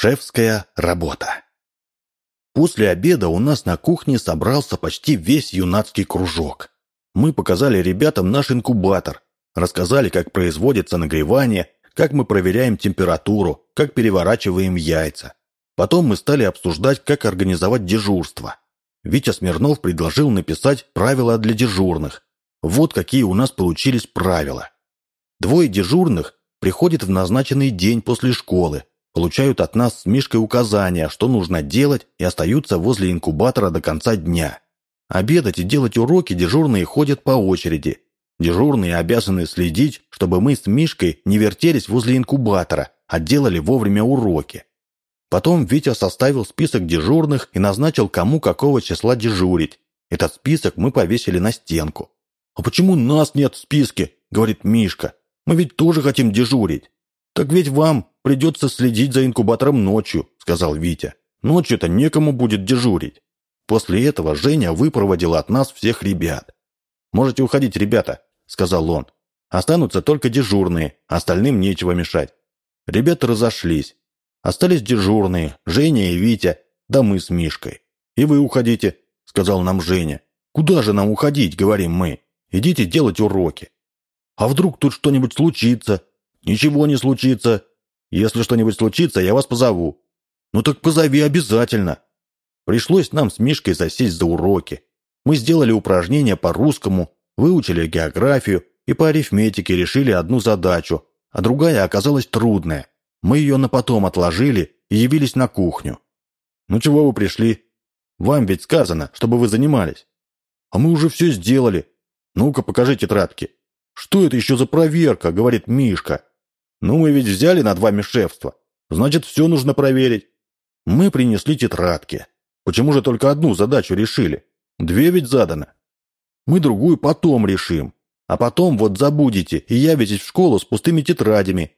Шефская работа. После обеда у нас на кухне собрался почти весь юнацкий кружок. Мы показали ребятам наш инкубатор, рассказали, как производится нагревание, как мы проверяем температуру, как переворачиваем яйца. Потом мы стали обсуждать, как организовать дежурство. Витя Смирнов предложил написать правила для дежурных. Вот какие у нас получились правила. Двое дежурных приходят в назначенный день после школы, получают от нас с Мишкой указания, что нужно делать, и остаются возле инкубатора до конца дня. Обедать и делать уроки дежурные ходят по очереди. Дежурные обязаны следить, чтобы мы с Мишкой не вертелись возле инкубатора, а делали вовремя уроки. Потом Витя составил список дежурных и назначил, кому какого числа дежурить. Этот список мы повесили на стенку. «А почему нас нет в списке?» – говорит Мишка. «Мы ведь тоже хотим дежурить». «Так ведь вам придется следить за инкубатором ночью», — сказал Витя. «Ночью-то некому будет дежурить». После этого Женя выпроводил от нас всех ребят. «Можете уходить, ребята», — сказал он. «Останутся только дежурные, остальным нечего мешать». Ребята разошлись. Остались дежурные, Женя и Витя, да мы с Мишкой. «И вы уходите», — сказал нам Женя. «Куда же нам уходить?» — говорим мы. «Идите делать уроки». «А вдруг тут что-нибудь случится?» «Ничего не случится. Если что-нибудь случится, я вас позову». «Ну так позови обязательно». Пришлось нам с Мишкой засесть за уроки. Мы сделали упражнения по русскому, выучили географию и по арифметике решили одну задачу, а другая оказалась трудная. Мы ее на потом отложили и явились на кухню. «Ну чего вы пришли? Вам ведь сказано, чтобы вы занимались». «А мы уже все сделали. Ну-ка, покажи тетрадки». «Что это еще за проверка?» — говорит Мишка. «Ну, мы ведь взяли над вами шефство. Значит, все нужно проверить». Мы принесли тетрадки. Почему же только одну задачу решили? Две ведь задано. Мы другую потом решим. А потом вот забудете и явитесь в школу с пустыми тетрадями.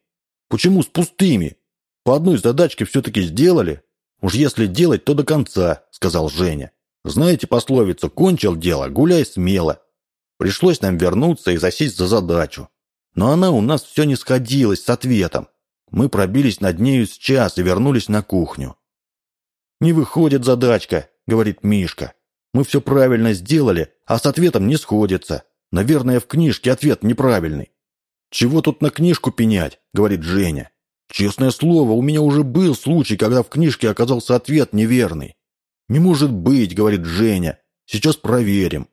Почему с пустыми? По одной задачке все-таки сделали. Уж если делать, то до конца, сказал Женя. Знаете пословицу «кончил дело, гуляй смело». Пришлось нам вернуться и засесть за задачу. Но она у нас все не сходилась с ответом. Мы пробились над нею с час и вернулись на кухню. «Не выходит задачка», — говорит Мишка. «Мы все правильно сделали, а с ответом не сходится. Наверное, в книжке ответ неправильный». «Чего тут на книжку пенять?» — говорит Женя. «Честное слово, у меня уже был случай, когда в книжке оказался ответ неверный». «Не может быть», — говорит Женя. «Сейчас проверим».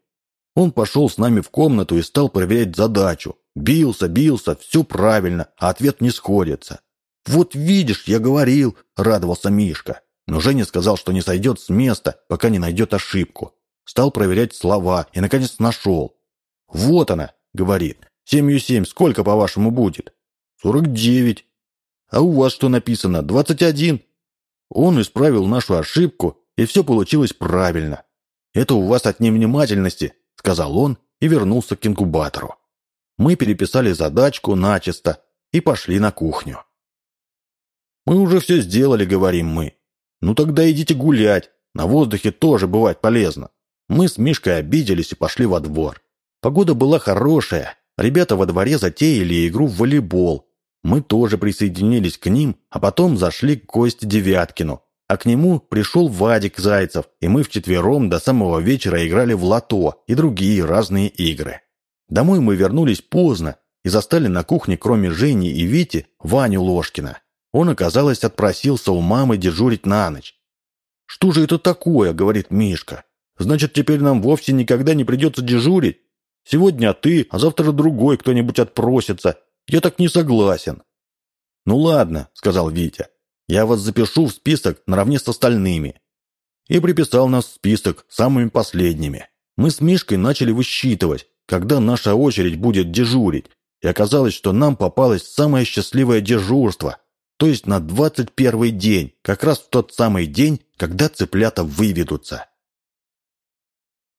Он пошел с нами в комнату и стал проверять задачу. Бился, бился, все правильно, а ответ не сходится. «Вот видишь, я говорил», — радовался Мишка. Но Женя сказал, что не сойдет с места, пока не найдет ошибку. Стал проверять слова и, наконец, нашел. «Вот она», — говорит. «Семью семь сколько, по-вашему, будет?» «Сорок девять». «А у вас что написано? Двадцать один?» Он исправил нашу ошибку, и все получилось правильно. «Это у вас от невнимательности», — сказал он и вернулся к инкубатору. Мы переписали задачку начисто и пошли на кухню. «Мы уже все сделали», — говорим мы. «Ну тогда идите гулять. На воздухе тоже бывает полезно». Мы с Мишкой обиделись и пошли во двор. Погода была хорошая. Ребята во дворе затеяли игру в волейбол. Мы тоже присоединились к ним, а потом зашли к Косте Девяткину. А к нему пришел Вадик Зайцев, и мы вчетвером до самого вечера играли в лото и другие разные игры. Домой мы вернулись поздно и застали на кухне, кроме Жени и Вити, Ваню Ложкина. Он, оказалось, отпросился у мамы дежурить на ночь. «Что же это такое?» — говорит Мишка. «Значит, теперь нам вовсе никогда не придется дежурить? Сегодня ты, а завтра другой кто-нибудь отпросится. Я так не согласен». «Ну ладно», — сказал Витя. «Я вас запишу в список наравне с остальными». И приписал нас в список самыми последними. Мы с Мишкой начали высчитывать, когда наша очередь будет дежурить, и оказалось, что нам попалось самое счастливое дежурство, то есть на 21 день, как раз в тот самый день, когда цыплята выведутся.